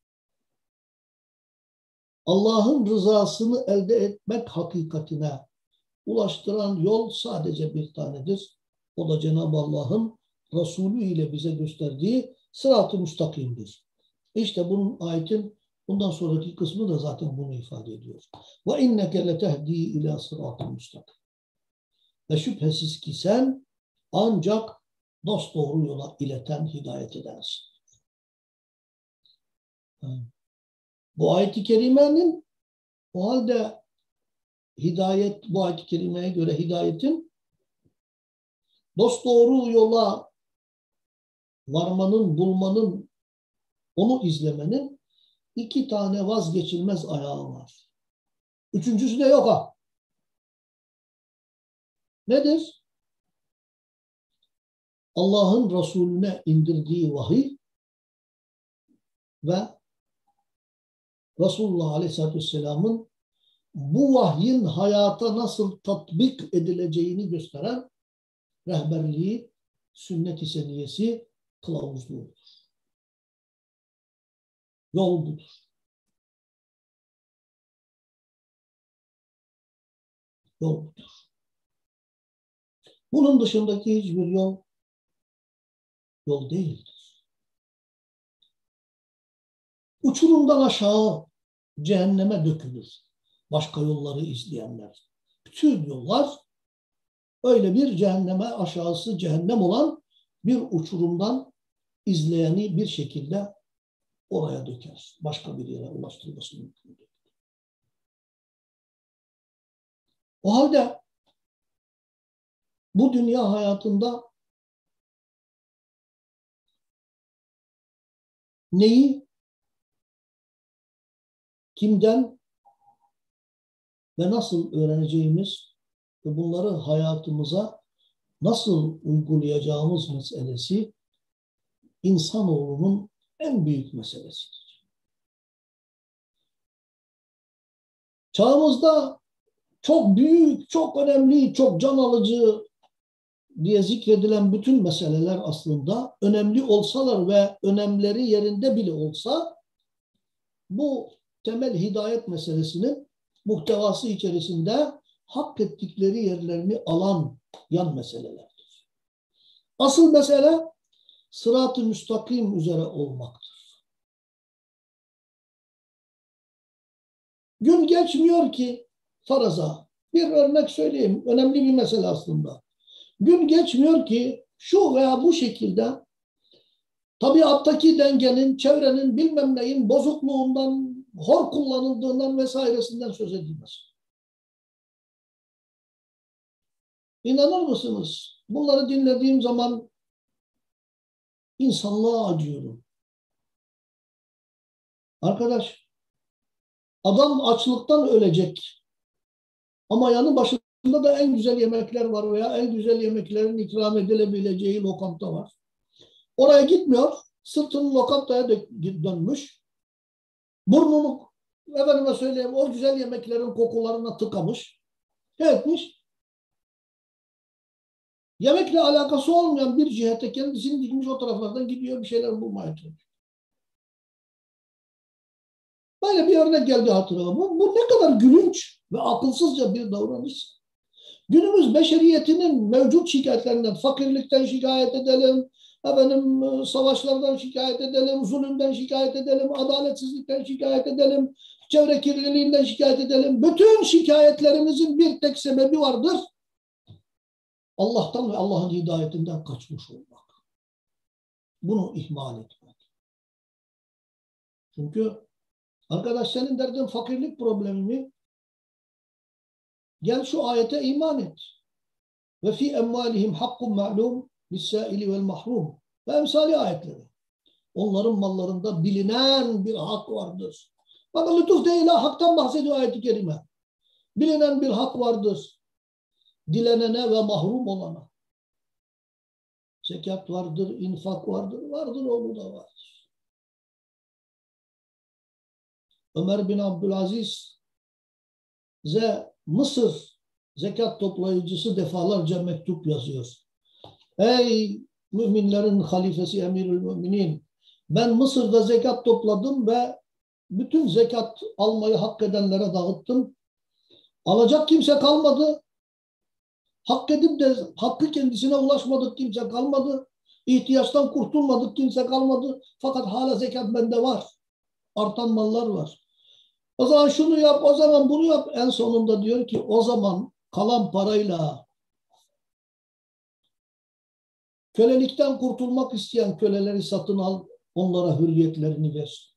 Allah'ın rızasını elde etmek hakikatine ulaştıran yol sadece bir tanedir. O da Cenab-ı Allah'ın Resulü ile bize gösterdiği sırat-ı müstakimdir. İşte bunun ayetin bundan sonraki kısmı da zaten bunu ifade ediyor. Ve inneke letehdi ila sırat-ı müstakim. Ve şüphesiz ki sen ancak dost doğru yola ileten hidayet edersin. Bu ayet-i kerimenin o halde hidayet, bu ayet-i kerimeye göre hidayetin dost doğru yola varmanın, bulmanın, onu izlemenin iki tane vazgeçilmez ayağı var. Üçüncüsü de yok ha. Nedir? Allah'ın Resulüne indirdiği vahiy ve Resulullah Aleyhisselatü Vesselam'ın bu vahyin hayata nasıl tatbik edileceğini gösteren rehberliği, sünnet-i seniyesi, kılavuzluğudur. Yol budur. Yol budur. Bunun dışındaki hiçbir yol yol değildir. Uçurumdan aşağı cehenneme dökülür. Başka yolları izleyenler. Bütün yollar öyle bir cehenneme aşağısı cehennem olan bir uçurumdan izleyeni bir şekilde oraya döker. Başka bir yere ulaştırması mümkün değil. O halde bu dünya hayatında neyi kimden ve nasıl öğreneceğimiz ve bunları hayatımıza nasıl uygulayacağımız meselesi insanoğlunun en büyük meselesidir. Çağımızda çok büyük, çok önemli, çok can alıcı diye zikredilen bütün meseleler aslında önemli olsalar ve önemleri yerinde bile olsa bu temel hidayet meselesinin muhtevası içerisinde hak ettikleri yerlerini alan yan meselelerdir. Asıl mesele sırat-ı müstakim üzere olmaktır. Gün geçmiyor ki faraza. Bir örnek söyleyeyim. Önemli bir mesele aslında. Gün geçmiyor ki şu veya bu şekilde tabiattaki dengenin, çevrenin bilmem neyin bozukluğundan, hor kullanıldığından vesairesinden söz edilmez. İnanır mısınız? Bunları dinlediğim zaman insanlığa acıyorum. Arkadaş, adam açlıktan ölecek. Ama yanı başında da en güzel yemekler var veya en güzel yemeklerin ikram edilebileceği lokanta var. Oraya gitmiyor, sırtını lokantaya dönmüş. Burnunu, efendime söyleyeyim, o güzel yemeklerin kokularına tıkamış. Ne etmiş? Yemekle alakası olmayan bir cihete kendisini dikmiş o taraflardan gidiyor bir şeyler bulmaya çalışıyor. Böyle bir örnek geldi hatırıma. Bu, bu ne kadar gülünç ve akılsızca bir davranış. Günümüz beşeriyetinin mevcut şikayetlerinden, fakirlikten şikayet edelim, efendim savaşlardan şikayet edelim, zulümden şikayet edelim, adaletsizlikten şikayet edelim, çevre kirliliğinden şikayet edelim. Bütün şikayetlerimizin bir tek sebebi vardır. Allah'tan ve Allah'ın hidayetinden kaçmış olmak. Bunu ihmal etmek. Çünkü arkadaş senin derdin fakirlik problemi mi? Gel şu ayete iman et. Ve fi emvalihim hakkun ma'lum lissaili vel mahrum. Ve emsali ayetleri. Onların mallarında bilinen bir hak vardır. Bakın lütuf değil ha, haktan bahsediyor ayet-i kerime. Bilinen bir hak vardır dilenene ve mahrum olana. Zekat vardır, infak vardır, vardır oğlu da vardır. Ömer bin Abdülaziz ze Mısır zekat toplayıcısı defalarca mektup yazıyor. Ey müminlerin halifesi emirül müminin ben Mısır'da zekat topladım ve bütün zekat almayı hak edenlere dağıttım. Alacak kimse kalmadı. Hak edip de hakkı kendisine ulaşmadık kimse kalmadı. İhtiyaçtan kurtulmadık kimse kalmadı. Fakat hala zekat bende var. Artan mallar var. O zaman şunu yap, o zaman bunu yap. En sonunda diyor ki o zaman kalan parayla kölelikten kurtulmak isteyen köleleri satın al, onlara hürriyetlerini ver.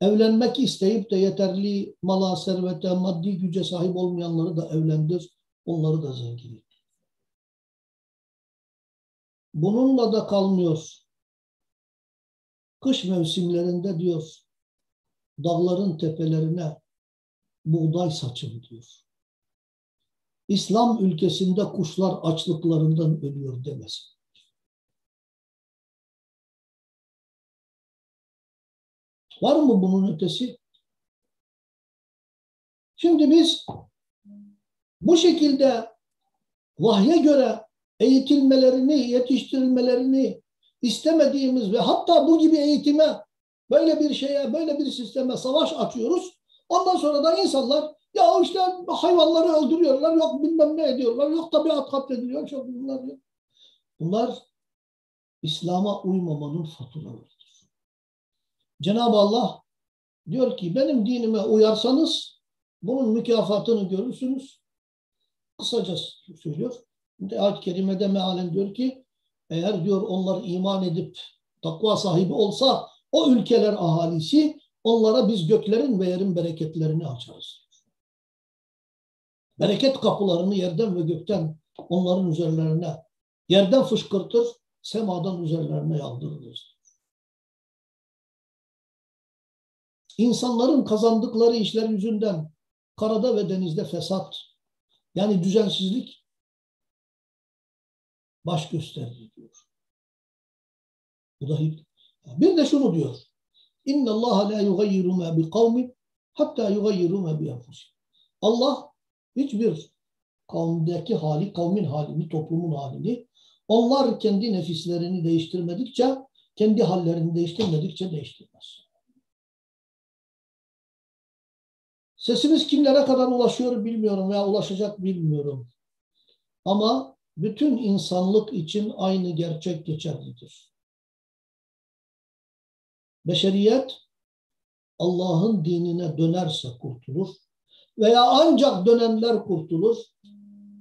Evlenmek isteyip de yeterli mala, servete, maddi güce sahip olmayanları da evlendir, onları da zengin et. Bununla da kalmıyor. Kış mevsimlerinde diyor dağların tepelerine buğday saçın diyor. İslam ülkesinde kuşlar açlıklarından ölüyor demesin. Var mı bunun ötesi? Şimdi biz bu şekilde vahye göre eğitilmelerini, yetiştirilmelerini istemediğimiz ve hatta bu gibi eğitime böyle bir şeye, böyle bir sisteme savaş açıyoruz. Ondan sonra da insanlar ya işte hayvanları öldürüyorlar, yok bilmem ne ediyorlar, yok tabiat katlediliyor, çok bunlar yok. Bunlar İslam'a uymamanın faturalarıdır. Cenab-ı Allah diyor ki benim dinime uyarsanız bunun mükafatını görürsünüz. Kısaca söylüyor. Ayet-i Kerime'de mealen diyor ki eğer diyor onlar iman edip takva sahibi olsa o ülkeler ahalisi onlara biz göklerin ve yerin bereketlerini açarız. Bereket kapılarını yerden ve gökten onların üzerlerine yerden fışkırtır, semadan üzerlerine yağdırırız. İnsanların kazandıkları işler yüzünden karada ve denizde fesat, yani düzensizlik baş gösterdi diyor. Bu da bir de şunu diyor. İnna Allah la yugayyiru ma bi kavmin hatta yugayyiru ma bi Allah hiçbir kavmdeki hali, kavmin halini, toplumun halini onlar kendi nefislerini değiştirmedikçe, kendi hallerini değiştirmedikçe değiştirmez. Sesimiz kimlere kadar ulaşıyor bilmiyorum veya ulaşacak bilmiyorum. Ama bütün insanlık için aynı gerçek geçerlidir. Beşeriyet Allah'ın dinine dönerse kurtulur veya ancak dönenler kurtulur.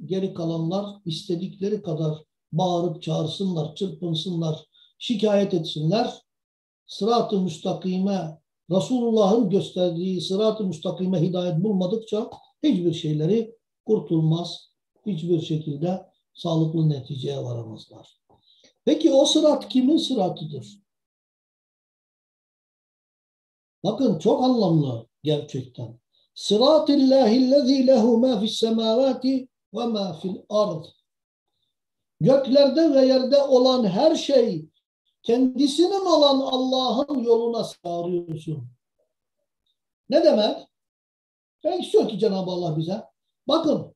Geri kalanlar istedikleri kadar bağırıp çağırsınlar, çırpınsınlar, şikayet etsinler. Sırat-ı müstakime, Resulullah'ın gösterdiği sırat-ı müstakime hidayet bulmadıkça hiçbir şeyleri kurtulmaz. Hiçbir şekilde sağlıklı neticeye varamazlar. Peki o sırat kimin sıratıdır? Bakın çok anlamlı gerçekten. Sıratillahillezî lehu mâ fissemâvâti ve mâ fil ard. Göklerde ve yerde olan her şey kendisinin olan Allah'ın yoluna çağırıyorsun. Ne demek? Ben istiyor ki Cenab-ı Allah bize. Bakın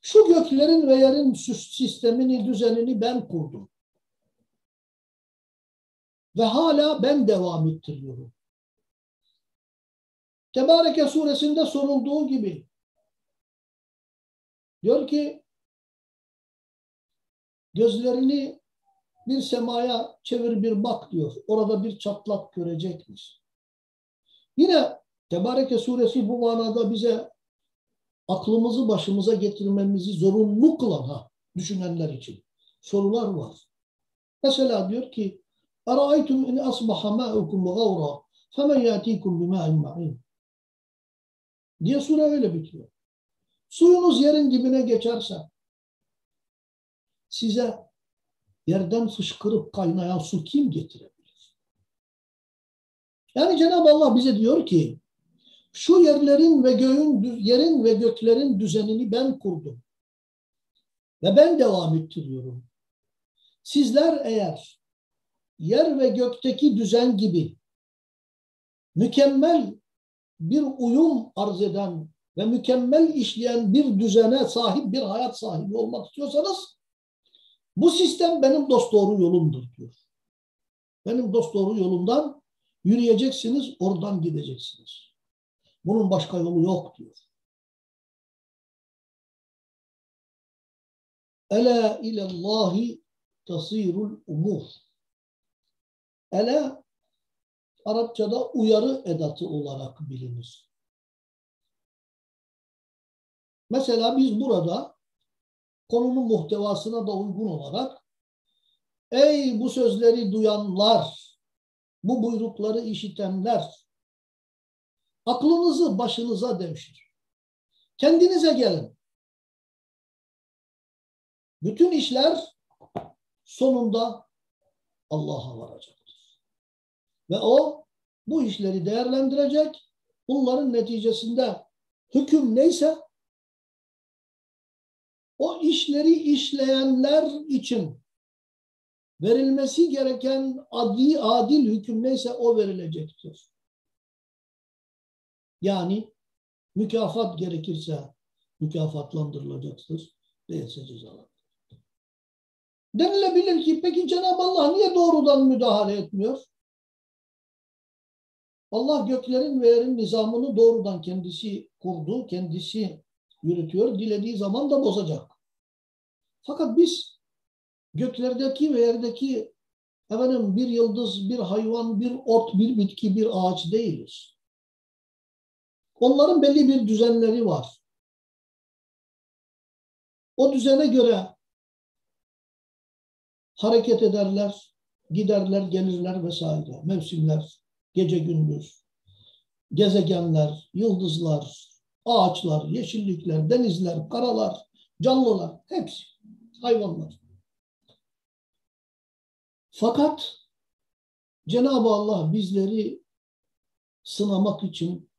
şu göklerin ve yerin sistemini, düzenini ben kurdum. Ve hala ben devam ettiriyorum. Tebareke suresinde sorulduğu gibi diyor ki gözlerini bir semaya çevir bir bak diyor. Orada bir çatlak görecekmiş. Yine Tebareke suresi bu manada bize aklımızı başımıza getirmemizi zorunlu kılan ha, düşünenler için sorular var. Mesela diyor ki اَرَأَيْتُمْ اِنْ أَصْبَحَ مَاءُكُمْ غَوْرًا فَمَنْ يَأْتِيكُمْ بِمَاءٍ مَعِينٍ diye sure öyle bitiyor. Suyunuz yerin dibine geçerse size yerden fışkırıp kaynayan su kim getirebilir? Yani Cenab-ı Allah bize diyor ki şu yerlerin ve göğün yerin ve göklerin düzenini ben kurdum. Ve ben devam ettiriyorum. Sizler eğer yer ve gökteki düzen gibi mükemmel bir uyum arz eden ve mükemmel işleyen bir düzene sahip bir hayat sahibi olmak istiyorsanız bu sistem benim dost doğru yolumdur diyor. Benim dost doğru yolumdan yürüyeceksiniz, oradan gideceksiniz. Bunun başka yolu yok diyor. Ela ilallahi tasirul umur. Ela Arapçada uyarı edatı olarak bilinir. Mesela biz burada konunun muhtevasına da uygun olarak ey bu sözleri duyanlar, bu buyrukları işitenler aklınızı başınıza devşir. Kendinize gelin. Bütün işler sonunda Allah'a varacaktır. Ve o bu işleri değerlendirecek. Bunların neticesinde hüküm neyse o işleri işleyenler için verilmesi gereken adi, adil hüküm neyse o verilecektir. Yani mükafat gerekirse mükafatlandırılacaktır. Değilse cezalandırılır. Denilebilir ki peki Cenab-ı Allah niye doğrudan müdahale etmiyor? Allah göklerin ve yerin nizamını doğrudan kendisi kurdu, kendisi yürütüyor. Dilediği zaman da bozacak. Fakat biz göklerdeki ve yerdeki efendim bir yıldız, bir hayvan, bir ot, bir bitki, bir ağaç değiliz. Onların belli bir düzenleri var. O düzene göre hareket ederler, giderler, gelirler vesaire. Mevsimler, gece gündüz, gezegenler, yıldızlar, ağaçlar, yeşillikler, denizler, karalar, canlılar, hepsi hayvanlar. Fakat Cenab-ı Allah bizleri sınamak için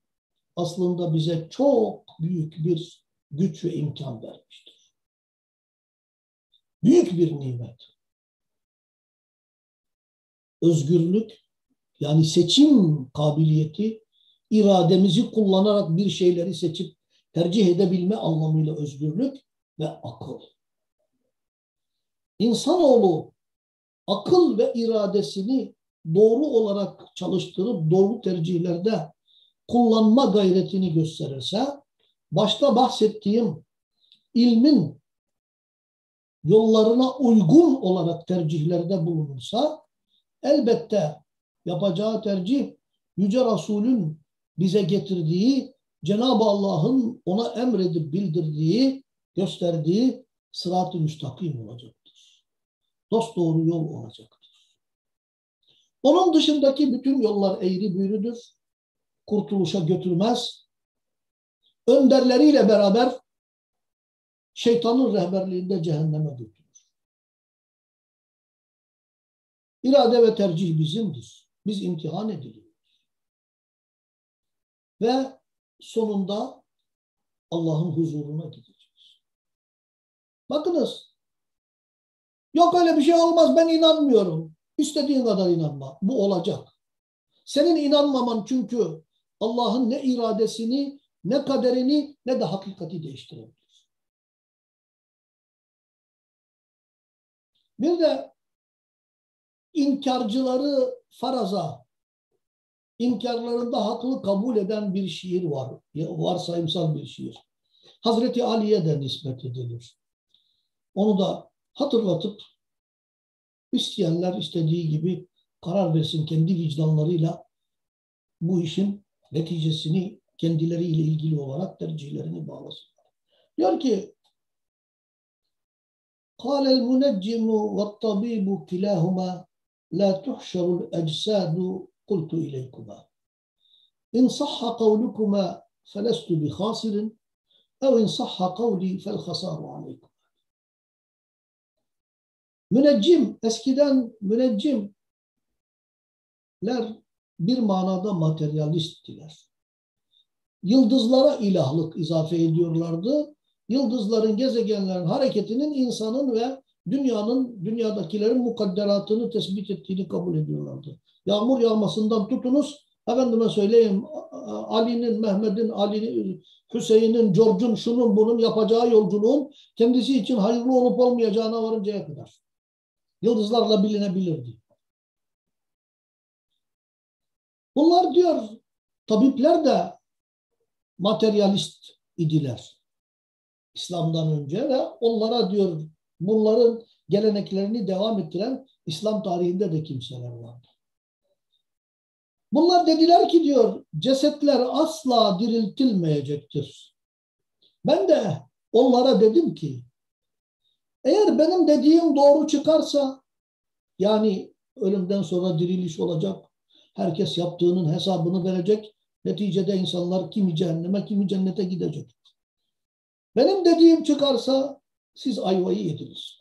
aslında bize çok büyük bir güç ve imkan vermiştir. Büyük bir nimet. Özgürlük yani seçim kabiliyeti irademizi kullanarak bir şeyleri seçip tercih edebilme anlamıyla özgürlük ve akıl. İnsanoğlu akıl ve iradesini doğru olarak çalıştırıp doğru tercihlerde kullanma gayretini gösterirse, başta bahsettiğim ilmin yollarına uygun olarak tercihlerde bulunursa, elbette yapacağı tercih Yüce Resul'ün bize getirdiği, Cenab-ı Allah'ın ona emredip bildirdiği, gösterdiği sırat-ı müstakim olacaktır. Dost doğru yol olacaktır. Onun dışındaki bütün yollar eğri büğrüdür. Kurtuluşa götürmez. Önderleriyle beraber şeytanın rehberliğinde cehenneme götürür. İrade ve tercih bizimdir. Biz imtihan ediliyoruz. Ve sonunda Allah'ın huzuruna gideceğiz. Bakınız. Yok öyle bir şey olmaz ben inanmıyorum. İstediğin kadar inanma. Bu olacak. Senin inanmaman çünkü Allah'ın ne iradesini, ne kaderini, ne de hakikati değiştirebilir. Bir de inkarcıları faraza, inkarlarında haklı kabul eden bir şiir var. Varsayımsal bir şiir. Hazreti Ali'ye de nispet edilir. Onu da hatırlatıp isteyenler istediği gibi karar versin kendi vicdanlarıyla bu işin neticesini kendileriyle ilgili olarak tercihlerini bağlasın. Diyor ki قال المنجم والطبيب كلاهما لا تحشر الأجساد قلت إليكما إن صح قولكما فلست بخاسر أو إن صح قولي فالخسار عليكم Müneccim, eskiden müneccimler bir manada materyalisttiler. Yıldızlara ilahlık izafe ediyorlardı. Yıldızların, gezegenlerin hareketinin insanın ve dünyanın, dünyadakilerin mukadderatını tespit ettiğini kabul ediyorlardı. Yağmur yağmasından tutunuz, efendime söyleyeyim Ali'nin, Mehmet'in, Ali'nin, Hüseyin'in, George'un, şunun bunun yapacağı yolculuğun kendisi için hayırlı olup olmayacağına varıncaya kadar yıldızlarla bilinebilirdi. Bunlar diyor tabipler de materyalist idiler. İslam'dan önce ve onlara diyor bunların geleneklerini devam ettiren İslam tarihinde de kimseler vardı. Bunlar dediler ki diyor cesetler asla diriltilmeyecektir. Ben de onlara dedim ki eğer benim dediğim doğru çıkarsa yani ölümden sonra diriliş olacak. Herkes yaptığının hesabını verecek. Neticede insanlar kimi cehenneme kimi cennete gidecek. Benim dediğim çıkarsa siz ayvayı yediniz.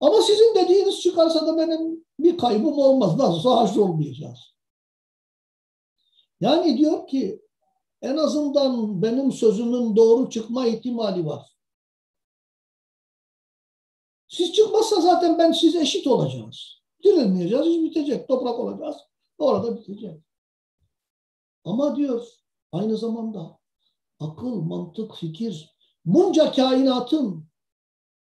Ama sizin dediğiniz çıkarsa da benim bir kaybım olmaz. Nasılsa haşr olmayacağız. Yani diyor ki en azından benim sözümün doğru çıkma ihtimali var. Siz çıkmazsa zaten ben siz eşit olacağız. Dirilmeyeceğiz, iş bitecek. Toprak olacağız. Orada bitecek. Ama diyor aynı zamanda akıl, mantık, fikir bunca kainatın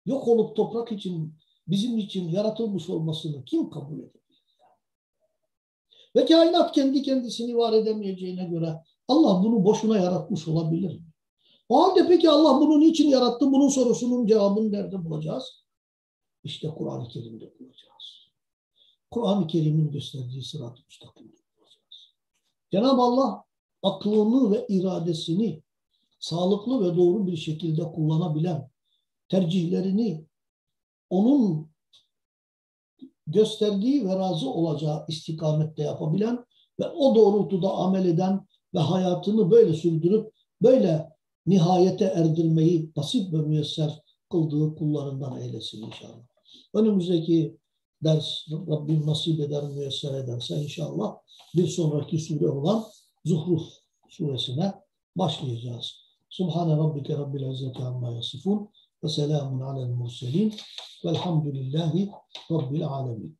yok olup toprak için, bizim için yaratılmış olmasını kim kabul edebilir? Ve kainat kendi kendisini var edemeyeceğine göre Allah bunu boşuna yaratmış olabilir? O halde peki Allah bunu niçin yarattı? Bunun sorusunun cevabını nerede bulacağız? İşte Kur'an-ı Kerim'de bulacağız. Kur'an-ı Kerim'in gösterdiği sırat-ı müstakimde bulacağız. Cenab-ı Allah aklını ve iradesini sağlıklı ve doğru bir şekilde kullanabilen, tercihlerini onun gösterdiği ve razı olacağı istikamette yapabilen ve o doğrultuda amel eden ve hayatını böyle sürdürüp böyle nihayete erdirmeyi nasip ve müyesser kıldığı kullarından eylesin inşallah. Önümüzdeki ders Rabbim nasip eder, müyesser ederse inşallah bir sonraki sure olan Zuhruf suresine başlayacağız. Subhane rabbike rabbil izzeti amma yasifun ve selamun alel murselin velhamdülillahi rabbil alemin.